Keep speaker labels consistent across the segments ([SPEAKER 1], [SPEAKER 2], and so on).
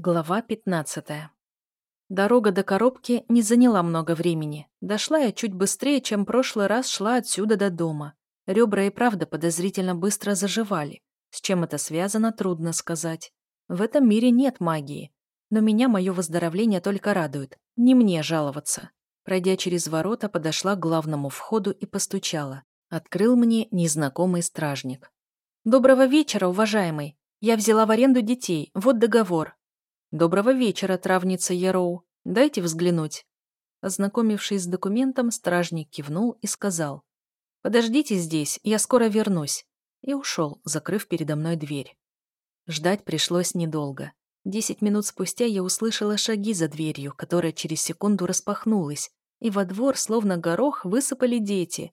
[SPEAKER 1] Глава 15. Дорога до коробки не заняла много времени. Дошла я чуть быстрее, чем прошлый раз шла отсюда до дома. Ребра и правда подозрительно быстро заживали. С чем это связано, трудно сказать. В этом мире нет магии. Но меня мое выздоровление только радует. Не мне жаловаться. Пройдя через ворота, подошла к главному входу и постучала. Открыл мне незнакомый стражник. «Доброго вечера, уважаемый. Я взяла в аренду детей. Вот договор. «Доброго вечера, травница Яроу. Дайте взглянуть». Ознакомившись с документом, стражник кивнул и сказал. «Подождите здесь, я скоро вернусь». И ушел, закрыв передо мной дверь. Ждать пришлось недолго. Десять минут спустя я услышала шаги за дверью, которая через секунду распахнулась, и во двор, словно горох, высыпали дети.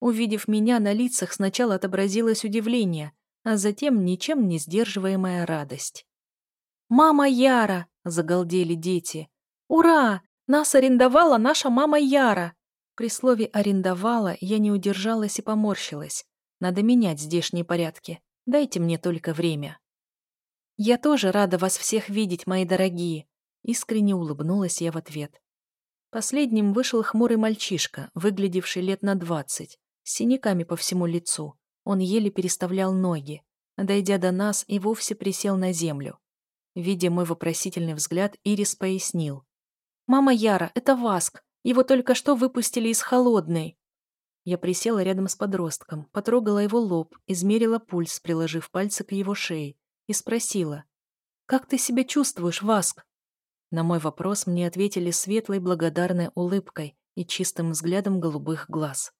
[SPEAKER 1] Увидев меня, на лицах сначала отобразилось удивление, а затем ничем не сдерживаемая радость. «Мама Яра!» – загалдели дети. «Ура! Нас арендовала наша мама Яра!» При слове «арендовала» я не удержалась и поморщилась. Надо менять здешние порядки. Дайте мне только время. «Я тоже рада вас всех видеть, мои дорогие!» Искренне улыбнулась я в ответ. Последним вышел хмурый мальчишка, выглядевший лет на двадцать, с синяками по всему лицу. Он еле переставлял ноги. Дойдя до нас, и вовсе присел на землю. Видя мой вопросительный взгляд, Ирис пояснил. «Мама Яра, это Васк. Его только что выпустили из холодной». Я присела рядом с подростком, потрогала его лоб, измерила пульс, приложив пальцы к его шее, и спросила. «Как ты себя чувствуешь, Васк?» На мой вопрос мне ответили светлой благодарной улыбкой и чистым взглядом голубых глаз.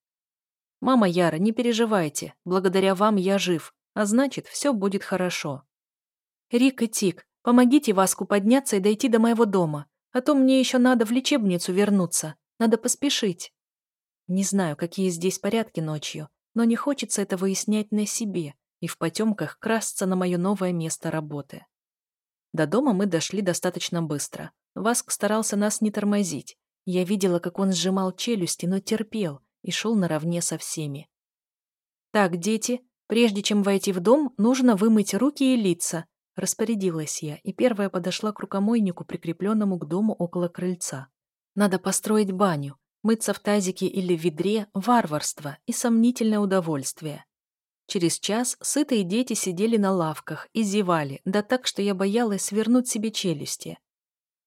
[SPEAKER 1] «Мама Яра, не переживайте. Благодаря вам я жив, а значит, все будет хорошо». «Рик и Тик, Помогите Васку подняться и дойти до моего дома, а то мне еще надо в лечебницу вернуться. Надо поспешить. Не знаю, какие здесь порядки ночью, но не хочется это выяснять на себе и в потемках красться на мое новое место работы. До дома мы дошли достаточно быстро. Васк старался нас не тормозить. Я видела, как он сжимал челюсти, но терпел и шел наравне со всеми. «Так, дети, прежде чем войти в дом, нужно вымыть руки и лица, Распорядилась я, и первая подошла к рукомойнику, прикрепленному к дому около крыльца. Надо построить баню. Мыться в тазике или в ведре – варварство и сомнительное удовольствие. Через час сытые дети сидели на лавках и зевали, да так, что я боялась свернуть себе челюсти.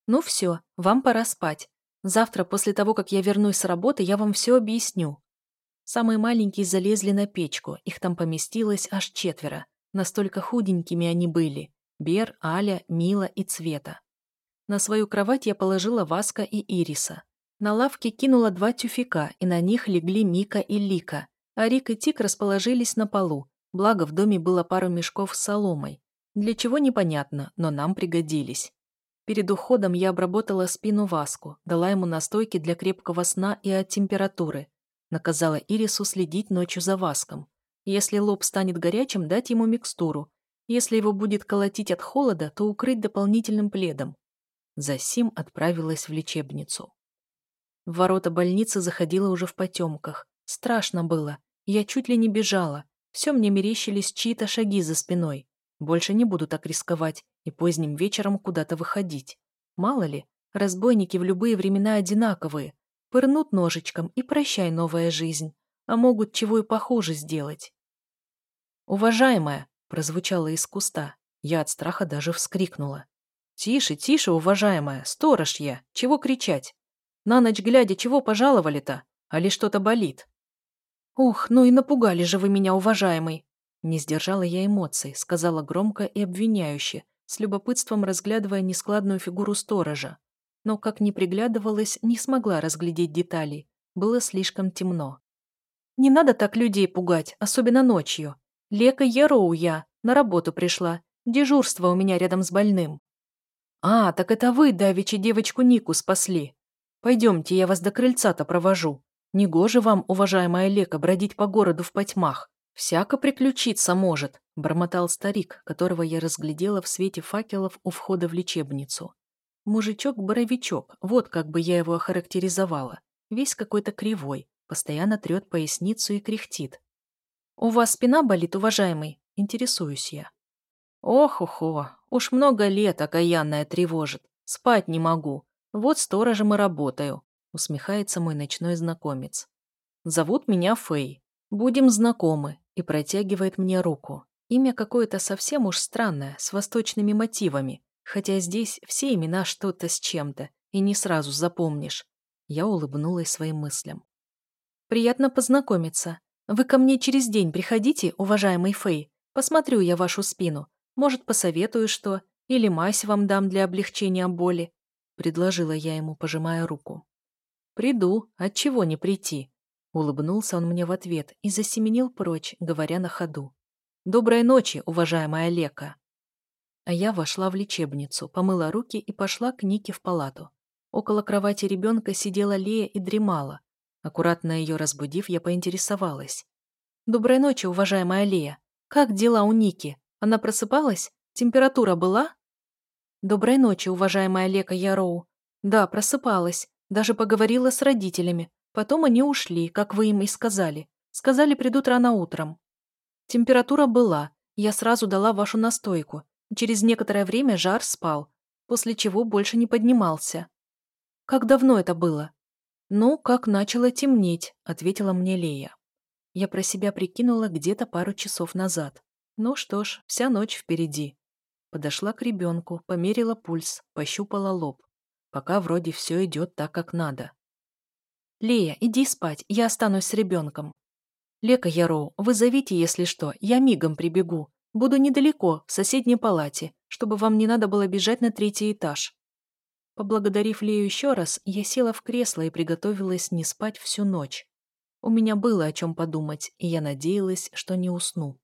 [SPEAKER 1] «Ну все, вам пора спать. Завтра, после того, как я вернусь с работы, я вам все объясню». Самые маленькие залезли на печку, их там поместилось аж четверо. Настолько худенькими они были. Бер, Аля, Мила и Цвета. На свою кровать я положила Васка и Ириса. На лавке кинула два тюфика, и на них легли Мика и Лика, а Рик и Тик расположились на полу, благо в доме было пару мешков с соломой. Для чего непонятно, но нам пригодились. Перед уходом я обработала спину Васку, дала ему настойки для крепкого сна и от температуры. Наказала Ирису следить ночью за Васком. Если лоб станет горячим, дать ему микстуру, если его будет колотить от холода, то укрыть дополнительным пледом. Засим отправилась в лечебницу. В ворота больницы заходила уже в потемках. Страшно было. Я чуть ли не бежала. Все мне мерещились чьи-то шаги за спиной. Больше не буду так рисковать и поздним вечером куда-то выходить. Мало ли, разбойники в любые времена одинаковые. Пырнут ножичком и прощай новая жизнь. А могут чего и похуже сделать. «Уважаемая!» Прозвучало из куста. Я от страха даже вскрикнула. «Тише, тише, уважаемая, сторож я, чего кричать? На ночь глядя, чего пожаловали-то? А ли что-то болит?» «Ух, ну и напугали же вы меня, уважаемый!» Не сдержала я эмоций, сказала громко и обвиняюще, с любопытством разглядывая нескладную фигуру сторожа. Но, как ни приглядывалась, не смогла разглядеть деталей. Было слишком темно. «Не надо так людей пугать, особенно ночью. Лека Ероу я, на работу пришла. Дежурство у меня рядом с больным. А, так это вы, давеча девочку Нику спасли. Пойдемте, я вас до крыльца-то провожу. Негоже вам, уважаемая Лека, бродить по городу в потьмах. Всяко приключиться может, бормотал старик, которого я разглядела в свете факелов у входа в лечебницу. Мужичок-боровичок, вот как бы я его охарактеризовала. Весь какой-то кривой, постоянно трет поясницу и кряхтит. «У вас спина болит, уважаемый?» – интересуюсь я. Ох-охо, уж много лет окаянная тревожит. Спать не могу. Вот сторожем и работаю, усмехается мой ночной знакомец. Зовут меня Фэй. Будем знакомы, и протягивает мне руку. Имя какое-то совсем уж странное, с восточными мотивами, хотя здесь все имена что-то с чем-то, и не сразу запомнишь. Я улыбнулась своим мыслям. «Приятно познакомиться. Вы ко мне через день приходите, уважаемый Фэй. Посмотрю я вашу спину. Может, посоветую что, или мазь вам дам для облегчения боли», — предложила я ему, пожимая руку. «Приду, отчего не прийти?» Улыбнулся он мне в ответ и засеменил прочь, говоря на ходу. «Доброй ночи, уважаемая Лека!» А я вошла в лечебницу, помыла руки и пошла к Нике в палату. Около кровати ребенка сидела Лея и дремала. Аккуратно ее разбудив, я поинтересовалась. «Доброй ночи, уважаемая Лея. Как дела у Ники? Она просыпалась? Температура была?» «Доброй ночи, уважаемая Лека Яроу. Да, просыпалась. Даже поговорила с родителями. Потом они ушли, как вы им и сказали. Сказали, придут рано утром. Температура была. Я сразу дала вашу настойку. Через некоторое время жар спал, после чего больше не поднимался. Как давно это было? Ну, как начало темнеть, ответила мне Лея. Я про себя прикинула где-то пару часов назад. Ну что ж, вся ночь впереди. Подошла к ребенку, померила пульс, пощупала лоб. Пока вроде все идет так, как надо. «Лея, иди спать, я останусь с ребенком». «Лека Яроу, вы зовите, если что, я мигом прибегу. Буду недалеко, в соседней палате, чтобы вам не надо было бежать на третий этаж». Поблагодарив Лею еще раз, я села в кресло и приготовилась не спать всю ночь. У меня было о чем подумать, и я надеялась, что не усну.